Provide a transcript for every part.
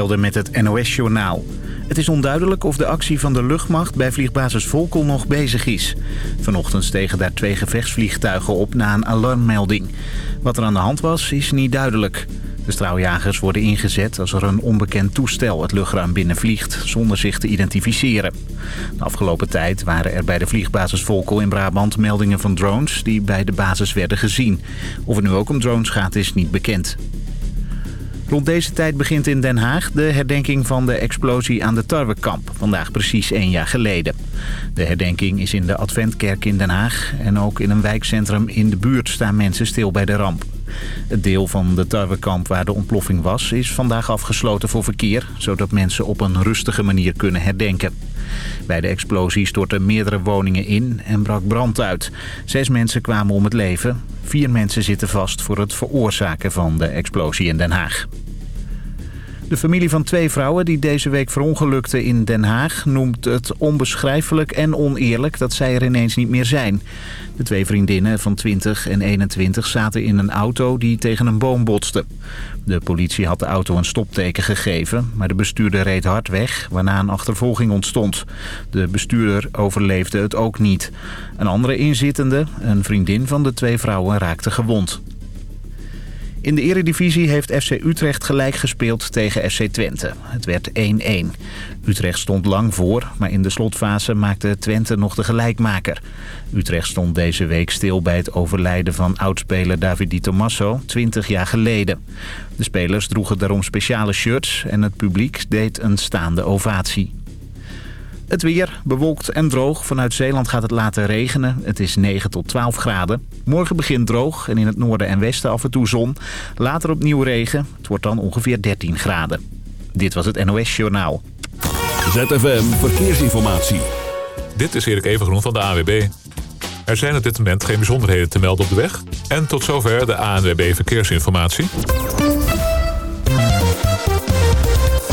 Met het NOS-journaal. Het is onduidelijk of de actie van de luchtmacht bij vliegbasis Volkel nog bezig is. Vanochtend stegen daar twee gevechtsvliegtuigen op na een alarmmelding. Wat er aan de hand was, is niet duidelijk. De straaljagers worden ingezet als er een onbekend toestel het luchtruim binnenvliegt... zonder zich te identificeren. De afgelopen tijd waren er bij de vliegbasis Volkel in Brabant meldingen van drones... die bij de basis werden gezien. Of het nu ook om drones gaat, is niet bekend. Rond deze tijd begint in Den Haag de herdenking van de explosie aan de Tarwekamp. Vandaag precies één jaar geleden. De herdenking is in de Adventkerk in Den Haag. En ook in een wijkcentrum in de buurt staan mensen stil bij de ramp. Het deel van de Tarwekamp waar de ontploffing was is vandaag afgesloten voor verkeer... zodat mensen op een rustige manier kunnen herdenken. Bij de explosie stortten meerdere woningen in en brak brand uit. Zes mensen kwamen om het leven. Vier mensen zitten vast voor het veroorzaken van de explosie in Den Haag. De familie van twee vrouwen die deze week verongelukten in Den Haag... noemt het onbeschrijfelijk en oneerlijk dat zij er ineens niet meer zijn. De twee vriendinnen van 20 en 21 zaten in een auto die tegen een boom botste. De politie had de auto een stopteken gegeven, maar de bestuurder reed hard weg... waarna een achtervolging ontstond. De bestuurder overleefde het ook niet. Een andere inzittende, een vriendin van de twee vrouwen, raakte gewond. In de eredivisie heeft FC Utrecht gelijk gespeeld tegen FC Twente. Het werd 1-1. Utrecht stond lang voor, maar in de slotfase maakte Twente nog de gelijkmaker. Utrecht stond deze week stil bij het overlijden van oudspeler David Di Tommaso 20 jaar geleden. De spelers droegen daarom speciale shirts en het publiek deed een staande ovatie. Het weer, bewolkt en droog. Vanuit Zeeland gaat het later regenen. Het is 9 tot 12 graden. Morgen begint droog en in het noorden en westen af en toe zon. Later opnieuw regen. Het wordt dan ongeveer 13 graden. Dit was het NOS Journaal. ZFM Verkeersinformatie. Dit is Erik Evengroen van de AWB. Er zijn op dit moment geen bijzonderheden te melden op de weg. En tot zover de ANWB Verkeersinformatie.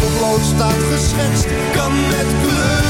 De lood staat geschetst, kan met kleur.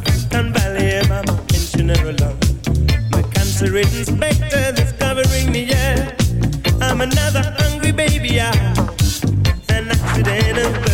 Valley, my pensioner alone. My cancer-ridden specter that's covering me. I'm another hungry baby, yeah. An accident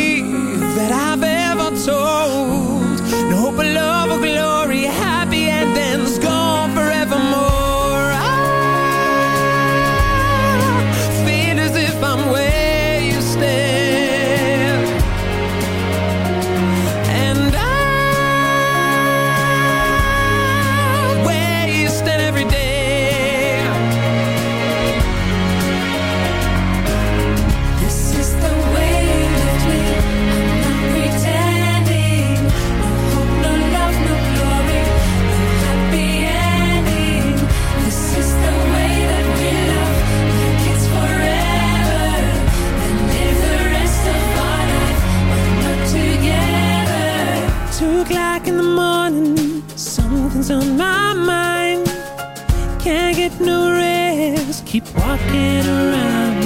keep walking around.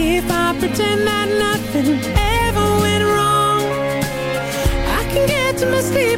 If I pretend that nothing ever went wrong, I can get to my sleep.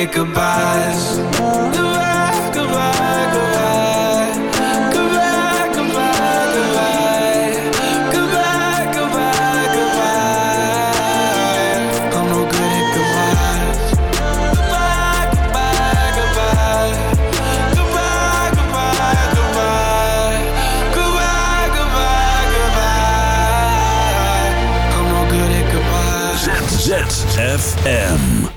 say goodbyes.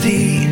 The.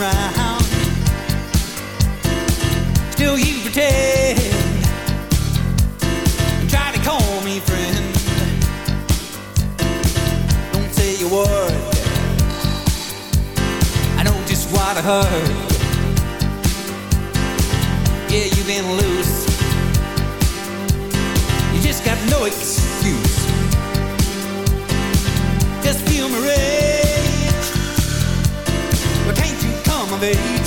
around. Still you pretend. Try to call me friend. Don't say a word. I know just what I heard. Yeah, you've been loose. You just got no excuse. salvation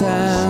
sound